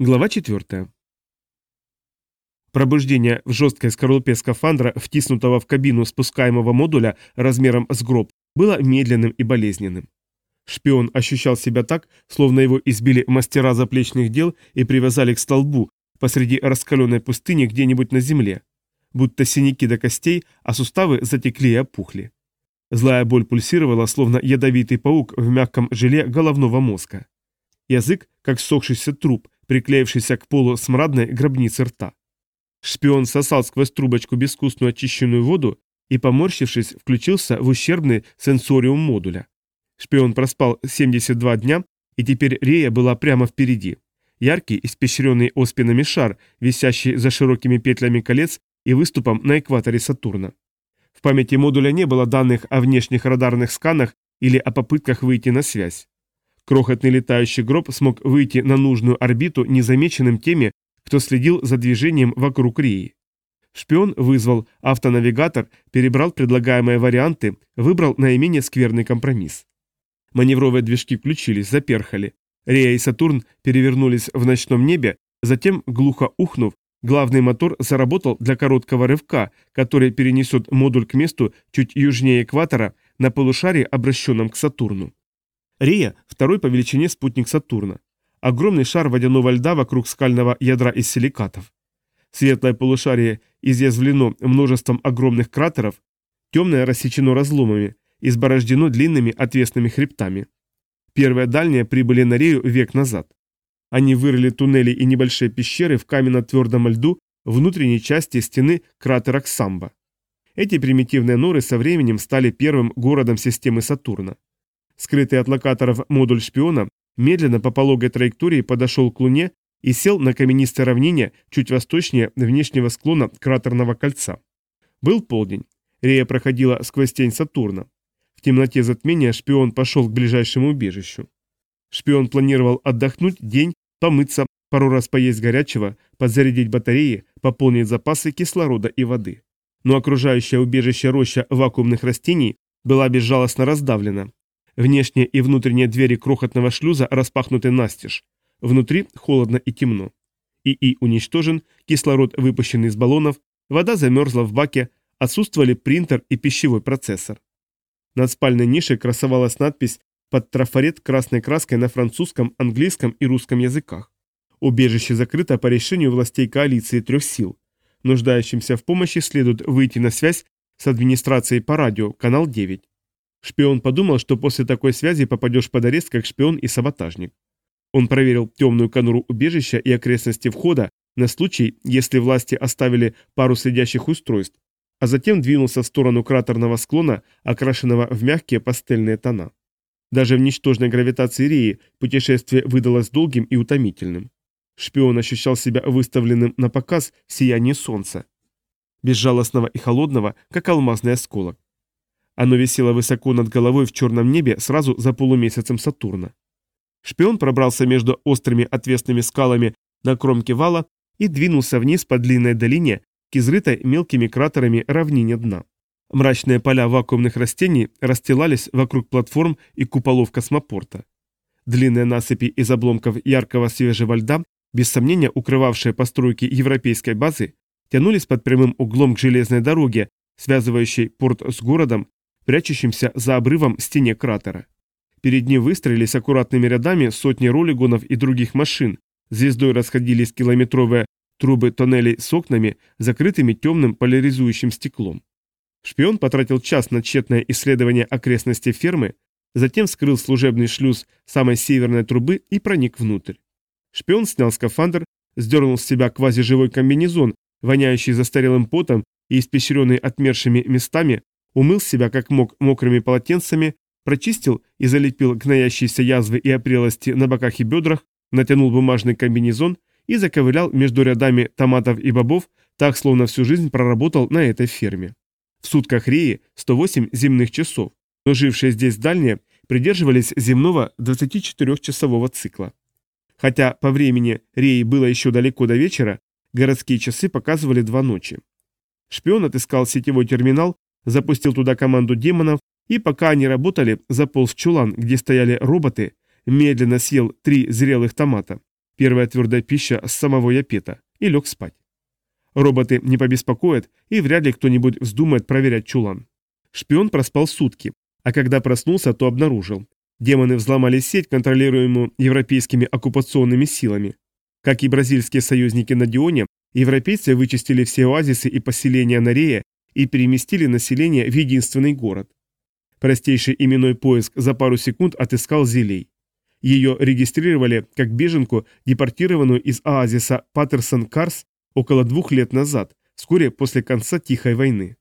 Глава 4. Пробуждение в жесткой скорлупе скафандра, втиснутого в кабину спускаемого модуля размером с гроб, было медленным и болезненным. Шпион ощущал себя так, словно его избили мастера заплечных дел и привязали к столбу посреди раскаленной пустыни где-нибудь на земле, будто синяки до костей, а суставы затекли и опухли. Злая боль пульсировала, словно ядовитый паук в мягком желе головного мозга. Язык, как сохшийся труп, приклеившийся к полу смрадной гробницы рта. Шпион сосал сквозь трубочку безвкусную очищенную воду и, поморщившись, включился в ущербный сенсориум модуля. Шпион проспал 72 дня, и теперь Рея была прямо впереди. Яркий, испещренный оспинами шар, висящий за широкими петлями колец и выступом на экваторе Сатурна. В памяти модуля не было данных о внешних радарных сканах или о попытках выйти на связь. Крохотный летающий гроб смог выйти на нужную орбиту незамеченным теми, кто следил за движением вокруг Реи. Шпион вызвал автонавигатор, перебрал предлагаемые варианты, выбрал наименее скверный компромисс. Маневровые движки включились, заперхали. Рея и Сатурн перевернулись в ночном небе, затем, глухо ухнув, главный мотор заработал для короткого рывка, который перенесет модуль к месту чуть южнее экватора на полушарии, обращенном к Сатурну. Рия – второй по величине спутник Сатурна. Огромный шар водяного льда вокруг скального ядра из силикатов. Светлое полушарие изъязвлено множеством огромных кратеров, темное рассечено разломами, изборождено длинными отвесными хребтами. Первые дальние прибыли на Рею век назад. Они вырыли туннели и небольшие пещеры в каменно-твердом льду внутренней части стены кратера Ксамба. Эти примитивные норы со временем стали первым городом системы Сатурна. Скрытый от локаторов модуль шпиона медленно по пологой траектории подошел к Луне и сел на каменистой равнине чуть восточнее внешнего склона кратерного кольца. Был полдень. Рея проходила сквозь тень Сатурна. В темноте затмения шпион пошел к ближайшему убежищу. Шпион планировал отдохнуть день, помыться, пару раз поесть горячего, подзарядить батареи, пополнить запасы кислорода и воды. Но окружающее убежище роща вакуумных растений была безжалостно раздавлена, Внешние и внутренние двери крохотного шлюза распахнуты настежь. Внутри холодно и темно. ИИ уничтожен, кислород выпущен из баллонов, вода замерзла в баке, отсутствовали принтер и пищевой процессор. Над спальной нишей красовалась надпись под трафарет красной краской на французском, английском и русском языках. Убежище закрыто по решению властей коалиции трех сил. Нуждающимся в помощи следует выйти на связь с администрацией по радио, канал 9. Шпион подумал, что после такой связи попадешь под арест как шпион и саботажник. Он проверил темную конуру убежища и окрестности входа на случай, если власти оставили пару следящих устройств, а затем двинулся в сторону кратерного склона, окрашенного в мягкие пастельные тона. Даже в ничтожной гравитации Реи путешествие выдалось долгим и утомительным. Шпион ощущал себя выставленным на показ в сиянии солнца, безжалостного и холодного, как алмазный осколок. Оно висело высоко над головой в черном небе сразу за полумесяцем Сатурна. Шпион пробрался между острыми отвесными скалами на кромке вала и двинулся вниз по длинной долине к изрытой мелкими кратерами равнине дна. Мрачные поля вакуумных растений расстилались вокруг платформ и куполов космопорта. Длинные насыпи из обломков яркого свежего льда, без сомнения укрывавшие постройки европейской базы, тянулись под прямым углом к железной дороге, связывающей порт с городом прячущимся за обрывом стене кратера. Перед ним выстроились аккуратными рядами сотни ролигонов и других машин, звездой расходились километровые трубы тоннелей с окнами, закрытыми темным поляризующим стеклом. Шпион потратил час на тщетное исследование окрестностей фермы, затем вскрыл служебный шлюз самой северной трубы и проник внутрь. Шпион снял скафандр, сдернул с себя квазиживой комбинезон, воняющий застарелым потом и испещренный отмершими местами, умыл себя как мог мокрыми полотенцами, прочистил и залепил гноящиеся язвы и опрелости на боках и бедрах, натянул бумажный комбинезон и заковылял между рядами томатов и бобов, так словно всю жизнь проработал на этой ферме. В сутках Реи 108 земных часов, но жившие здесь дальние придерживались земного 24-часового цикла. Хотя по времени Реи было еще далеко до вечера, городские часы показывали два ночи. Шпион отыскал сетевой терминал запустил туда команду демонов и пока они работали, заполз в чулан, где стояли роботы, медленно съел три зрелых томата. первая твердая пища с самого Япета, и лег спать. Роботы не побеспокоят, и вряд ли кто-нибудь вздумает проверять чулан. Шпион проспал сутки, а когда проснулся, то обнаружил. Демоны взломали сеть, контролируемую европейскими оккупационными силами. Как и бразильские союзники на Дионе, европейцы вычистили все оазисы и поселения на Рее и переместили население в единственный город. Простейший именной поиск за пару секунд отыскал Зелей. Ее регистрировали как беженку, депортированную из оазиса Паттерсон-Карс около двух лет назад, вскоре после конца Тихой войны.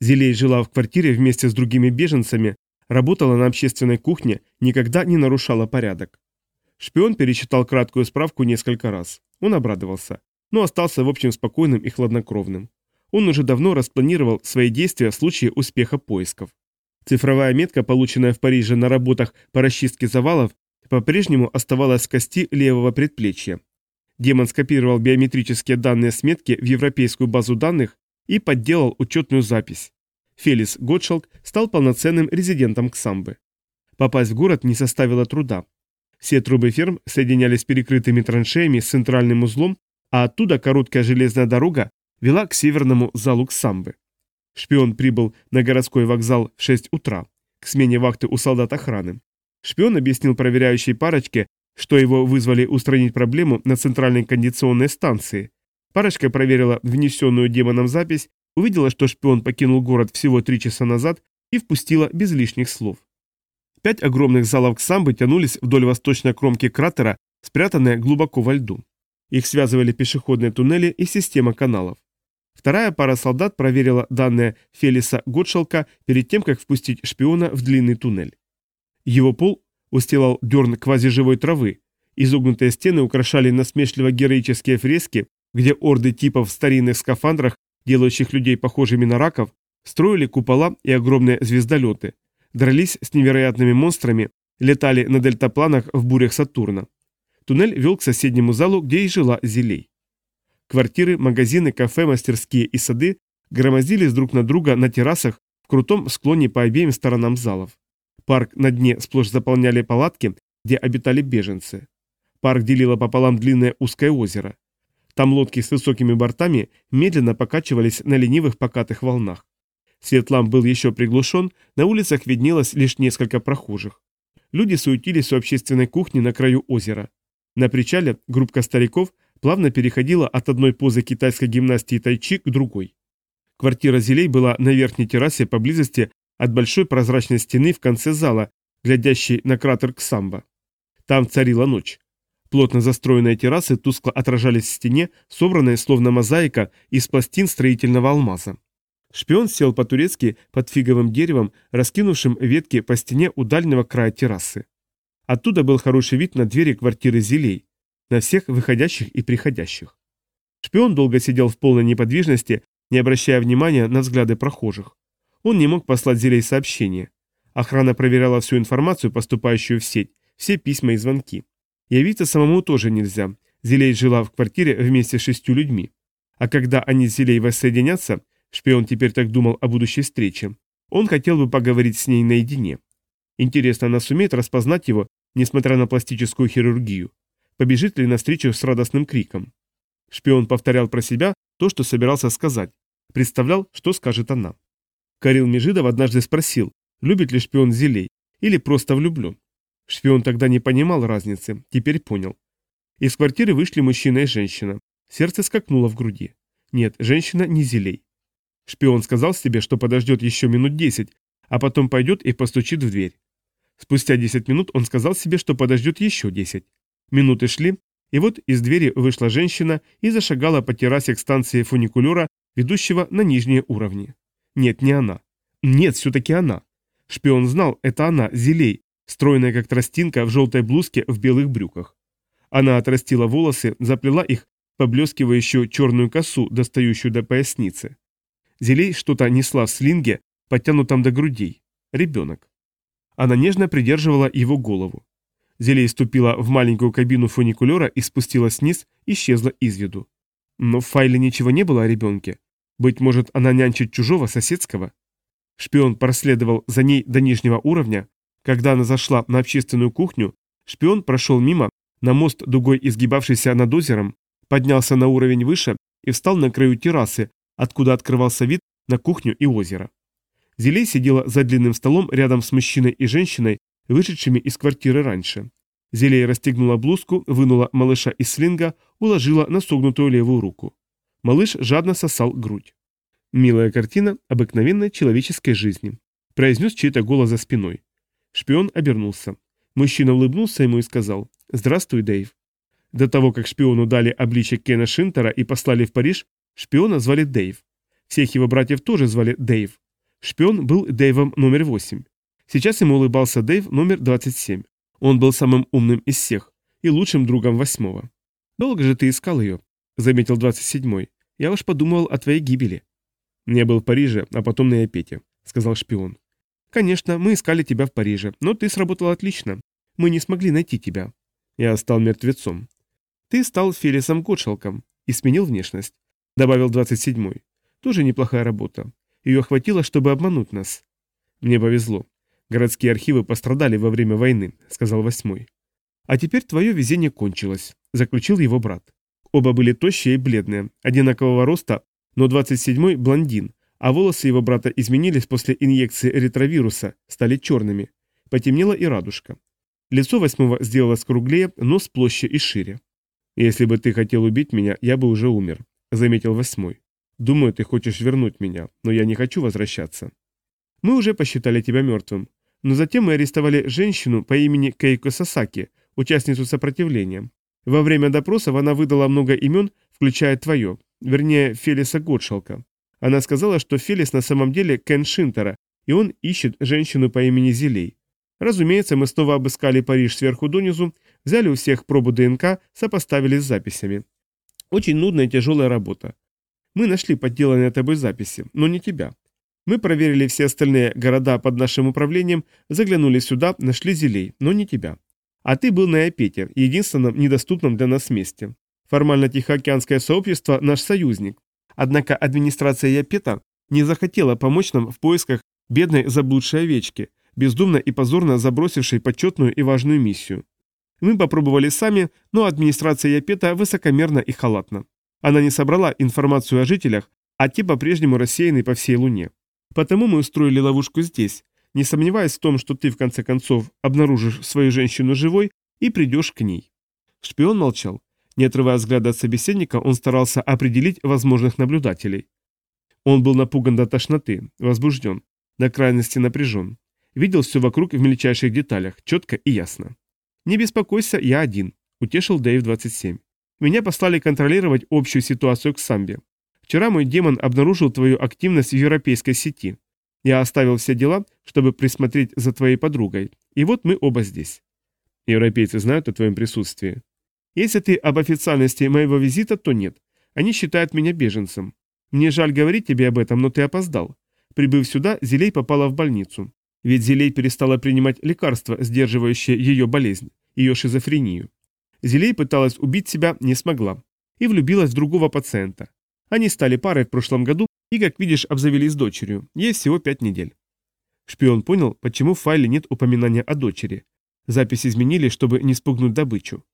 Зелей жила в квартире вместе с другими беженцами, работала на общественной кухне, никогда не нарушала порядок. Шпион перечитал краткую справку несколько раз. Он обрадовался, но остался в общем спокойным и хладнокровным. Он уже давно распланировал свои действия в случае успеха поисков. Цифровая метка, полученная в Париже на работах по расчистке завалов, по-прежнему оставалась в кости левого предплечья. Демон скопировал биометрические данные с метки в европейскую базу данных и подделал учетную запись. Фелис Готшалк стал полноценным резидентом Ксамбы. Попасть в город не составило труда. Все трубы ферм соединялись перекрытыми траншеями с центральным узлом, а оттуда короткая железная дорога вела к северному залу Ксамбы. Шпион прибыл на городской вокзал в 6 утра, к смене вахты у солдат охраны. Шпион объяснил проверяющей парочке, что его вызвали устранить проблему на центральной кондиционной станции. Парочка проверила внесенную демоном запись, увидела, что шпион покинул город всего три часа назад и впустила без лишних слов. Пять огромных залов Ксамбы тянулись вдоль восточной кромки кратера, спрятанные глубоко во льду. Их связывали пешеходные туннели и система каналов. Вторая пара солдат проверила данные Фелиса Готшалка перед тем, как впустить шпиона в длинный туннель. Его пол устилал дерн квазиживой травы, изогнутые стены украшали насмешливо героические фрески, где орды типов в старинных скафандрах, делающих людей похожими на раков, строили купола и огромные звездолеты, дрались с невероятными монстрами, летали на дельтапланах в бурях Сатурна. Туннель вел к соседнему залу, где и жила Зелей. Квартиры, магазины, кафе, мастерские и сады громоздились друг на друга на террасах в крутом склоне по обеим сторонам залов. Парк на дне сплошь заполняли палатки, где обитали беженцы. Парк делило пополам длинное узкое озеро. Там лодки с высокими бортами медленно покачивались на ленивых покатых волнах. Свет ламп был еще приглушен, на улицах виднелось лишь несколько прохожих. Люди суетились у общественной кухни на краю озера. На причале группка стариков плавно переходила от одной позы китайской гимнастики тайчи к другой. Квартира Зелей была на верхней террасе поблизости от большой прозрачной стены в конце зала, глядящей на кратер Ксамба. Там царила ночь. Плотно застроенные террасы тускло отражались в стене, собранной словно мозаика из пластин строительного алмаза. Шпион сел по-турецки под фиговым деревом, раскинувшим ветки по стене у дальнего края террасы. Оттуда был хороший вид на двери квартиры Зелей, на всех выходящих и приходящих. Шпион долго сидел в полной неподвижности, не обращая внимания на взгляды прохожих. Он не мог послать Зелей сообщение. Охрана проверяла всю информацию, поступающую в сеть, все письма и звонки. Явиться самому тоже нельзя. Зелей жила в квартире вместе с шестью людьми. А когда они с Зелей воссоединятся, Шпион теперь так думал о будущей встрече. Он хотел бы поговорить с ней наедине. Интересно, она сумеет распознать его, несмотря на пластическую хирургию? Побежит ли навстречу с радостным криком? Шпион повторял про себя то, что собирался сказать. Представлял, что скажет она. Карил Межидов однажды спросил, любит ли шпион зелей или просто влюблен. Шпион тогда не понимал разницы, теперь понял. Из квартиры вышли мужчина и женщина. Сердце скакнуло в груди. Нет, женщина не зелей. Шпион сказал себе, что подождет еще минут десять, а потом пойдет и постучит в дверь. Спустя десять минут он сказал себе, что подождет еще десять. Минуты шли, и вот из двери вышла женщина и зашагала по террасе к станции фуникулера, ведущего на нижние уровни. Нет, не она. Нет, все-таки она. Шпион знал, это она, Зелей, стройная как тростинка в желтой блузке в белых брюках. Она отрастила волосы, заплела их, поблескивающую черную косу, достающую до поясницы. Зелей что-то несла в слинге, подтянутом до грудей. Ребенок. Она нежно придерживала его голову. Зелей ступила в маленькую кабину фуникулера и спустилась вниз, исчезла из виду. Но в файле ничего не было о ребенке. Быть может, она нянчит чужого соседского? Шпион проследовал за ней до нижнего уровня. Когда она зашла на общественную кухню, шпион прошел мимо, На мост, дугой изгибавшийся над озером, поднялся на уровень выше и встал на краю террасы, откуда открывался вид на кухню и озеро. Зелей сидела за длинным столом рядом с мужчиной и женщиной, вышедшими из квартиры раньше. Зелей расстегнула блузку, вынула малыша из слинга, уложила на согнутую левую руку. Малыш жадно сосал грудь. Милая картина обыкновенной человеческой жизни. Произнес чей-то голос за спиной. Шпион обернулся. Мужчина улыбнулся ему и сказал «Здравствуй, Дэйв». До того, как шпиону дали обличие Кена Шинтера и послали в Париж, шпиона звали Дэйв. Всех его братьев тоже звали Дэйв. Шпион был Дэйвом номер 8. Сейчас ему улыбался Дэйв номер 27. Он был самым умным из всех и лучшим другом восьмого. «Долго же ты искал ее?» – заметил 27-й. «Я уж подумал о твоей гибели». «Не был в Париже, а потом на Япете», – сказал шпион. «Конечно, мы искали тебя в Париже, но ты сработал отлично. Мы не смогли найти тебя». Я стал мертвецом. «Ты стал Фелисом Готшалком и сменил внешность», – добавил 27-й. «Тоже неплохая работа. Ее хватило, чтобы обмануть нас». «Мне повезло. Городские архивы пострадали во время войны», — сказал восьмой. «А теперь твое везение кончилось», — заключил его брат. Оба были тощие и бледные, одинакового роста, но 27-й блондин, а волосы его брата изменились после инъекции ретровируса, стали черными. Потемнела и радужка. Лицо восьмого сделалось круглее, нос площе и шире. «Если бы ты хотел убить меня, я бы уже умер», — заметил восьмой. «Думаю, ты хочешь вернуть меня, но я не хочу возвращаться». «Мы уже посчитали тебя мертвым. Но затем мы арестовали женщину по имени Кейко Сасаки, участницу сопротивления. Во время допросов она выдала много имен, включая твое, вернее, Фелиса Готшалка. Она сказала, что Фелис на самом деле Кен Шинтера, и он ищет женщину по имени Зелей. Разумеется, мы снова обыскали Париж сверху донизу, взяли у всех пробу ДНК, сопоставили с записями. Очень нудная и тяжелая работа. Мы нашли подделанные тобой записи, но не тебя. Мы проверили все остальные города под нашим управлением, заглянули сюда, нашли зелей, но не тебя. А ты был на Япете, единственном недоступном для нас месте. Формально Тихоокеанское сообщество – наш союзник. Однако администрация Япета не захотела помочь нам в поисках бедной заблудшей овечки, бездумно и позорно забросившей почетную и важную миссию. Мы попробовали сами, но администрация Япета высокомерна и халатна. Она не собрала информацию о жителях, а те по-прежнему рассеяны по всей Луне. Потому мы устроили ловушку здесь, не сомневаясь в том, что ты в конце концов обнаружишь свою женщину живой и придешь к ней. Шпион молчал. Не отрывая взгляда от собеседника, он старался определить возможных наблюдателей. Он был напуган до тошноты, возбужден, до крайности напряжен. Видел все вокруг в мельчайших деталях, четко и ясно. «Не беспокойся, я один», — утешил Дэйв-27. «Меня послали контролировать общую ситуацию к Самбе. Вчера мой демон обнаружил твою активность в европейской сети. Я оставил все дела, чтобы присмотреть за твоей подругой. И вот мы оба здесь. Европейцы знают о твоем присутствии. Если ты об официальности моего визита, то нет. Они считают меня беженцем. Мне жаль говорить тебе об этом, но ты опоздал. Прибыв сюда, Зелей попала в больницу. Ведь Зелей перестала принимать лекарства, сдерживающие ее болезнь, ее шизофрению. Зелей пыталась убить себя, не смогла. И влюбилась в другого пациента. Они стали парой в прошлом году и, как видишь, обзавелись дочерью. Ей всего пять недель. Шпион понял, почему в файле нет упоминания о дочери. Запись изменили, чтобы не спугнуть добычу.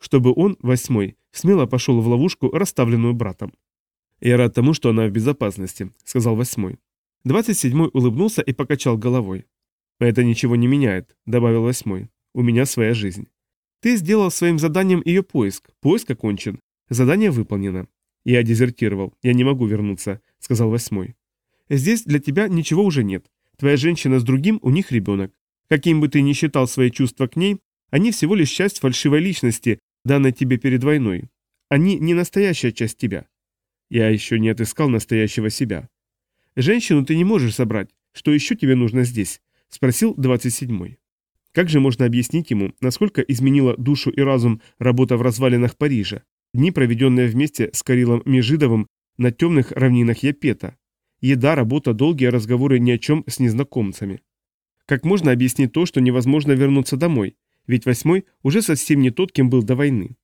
Чтобы он, восьмой, смело пошел в ловушку, расставленную братом. «Я рад тому, что она в безопасности», — сказал восьмой. Двадцать седьмой улыбнулся и покачал головой. «Это ничего не меняет», — добавил восьмой. «У меня своя жизнь». «Ты сделал своим заданием ее поиск. Поиск окончен. Задание выполнено. «Я дезертировал. Я не могу вернуться», — сказал восьмой. «Здесь для тебя ничего уже нет. Твоя женщина с другим, у них ребенок. Каким бы ты ни считал свои чувства к ней, они всего лишь часть фальшивой личности, данной тебе перед войной. Они не настоящая часть тебя. Я еще не отыскал настоящего себя. Женщину ты не можешь собрать. Что еще тебе нужно здесь?» — спросил двадцать седьмой. Как же можно объяснить ему, насколько изменила душу и разум работа в развалинах Парижа? Дни, проведенные вместе с Карилом Межидовым на темных равнинах Япета. Еда, работа, долгие разговоры ни о чем с незнакомцами. Как можно объяснить то, что невозможно вернуться домой, ведь восьмой уже совсем не тот, кем был до войны.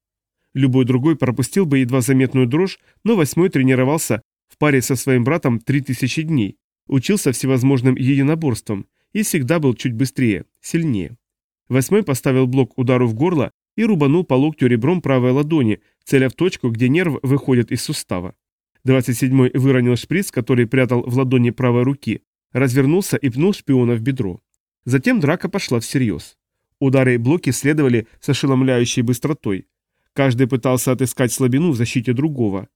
Любой другой пропустил бы едва заметную дрожь, но восьмой тренировался в паре со своим братом 3000 дней, учился всевозможным единоборствам и всегда был чуть быстрее, сильнее. Восьмой поставил блок удару в горло и рубанул по локтю ребром правой ладони, целя в точку, где нерв выходит из сустава. 27-й выронил шприц, который прятал в ладони правой руки, развернулся и пнул шпиона в бедро. Затем драка пошла всерьез. Удары и блоки следовали с ошеломляющей быстротой. Каждый пытался отыскать слабину в защите другого.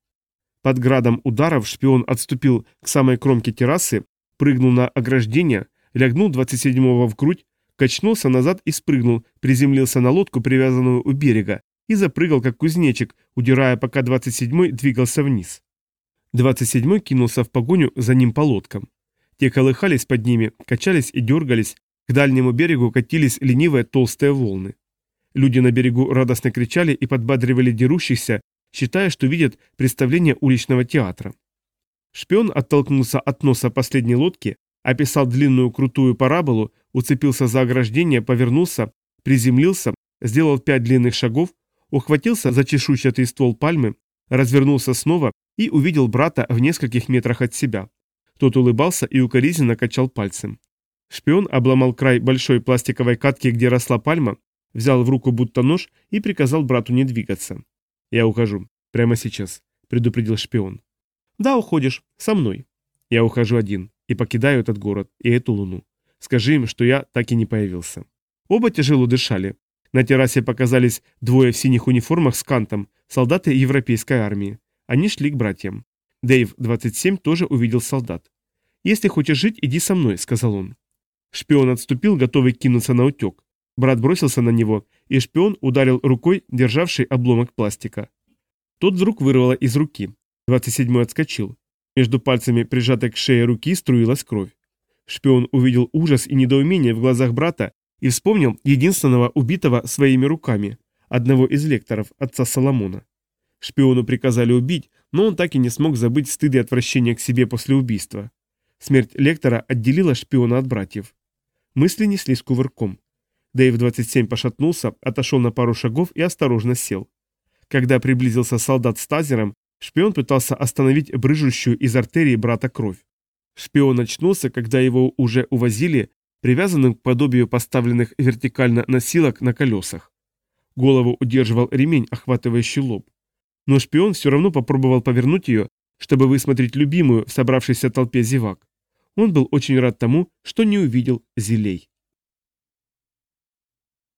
Под градом ударов шпион отступил к самой кромке террасы, прыгнул на ограждение, лягнул 27-го в грудь, качнулся назад и спрыгнул, приземлился на лодку, привязанную у берега, и запрыгал, как кузнечик, удирая, пока 27-й двигался вниз. 27-й кинулся в погоню за ним по лодкам. Те колыхались под ними, качались и дергались, к дальнему берегу катились ленивые толстые волны. Люди на берегу радостно кричали и подбадривали дерущихся, считая, что видят представление уличного театра. Шпион оттолкнулся от носа последней лодки, описал длинную крутую параболу, уцепился за ограждение, повернулся, приземлился, сделал пять длинных шагов, ухватился за чешуйчатый ствол пальмы, развернулся снова и увидел брата в нескольких метрах от себя. Тот улыбался и укоризненно качал пальцем. Шпион обломал край большой пластиковой катки, где росла пальма, взял в руку будто нож и приказал брату не двигаться. «Я ухожу. Прямо сейчас», — предупредил шпион. «Да, уходишь. Со мной. Я ухожу один и покидаю этот город и эту луну. Скажи им, что я так и не появился». Оба тяжело дышали. На террасе показались двое в синих униформах с кантом, солдаты европейской армии. Они шли к братьям. Дэйв, 27, тоже увидел солдат. «Если хочешь жить, иди со мной», — сказал он. Шпион отступил, готовый кинуться на утек. Брат бросился на него, и шпион ударил рукой, державший обломок пластика. Тот вдруг вырвало из руки. 27-й отскочил. Между пальцами, прижатой к шее руки, струилась кровь. Шпион увидел ужас и недоумение в глазах брата и вспомнил единственного убитого своими руками, одного из лекторов, отца Соломона. Шпиону приказали убить, но он так и не смог забыть стыд и отвращение к себе после убийства. Смерть лектора отделила шпиона от братьев. Мысли неслись кувырком. Дэйв-27 пошатнулся, отошел на пару шагов и осторожно сел. Когда приблизился солдат с тазером, шпион пытался остановить брыжущую из артерии брата кровь. Шпион очнулся, когда его уже увозили, привязанным к подобию поставленных вертикально носилок на колесах. Голову удерживал ремень, охватывающий лоб. Но шпион все равно попробовал повернуть ее, чтобы высмотреть любимую в собравшейся толпе зевак. Он был очень рад тому, что не увидел зелей.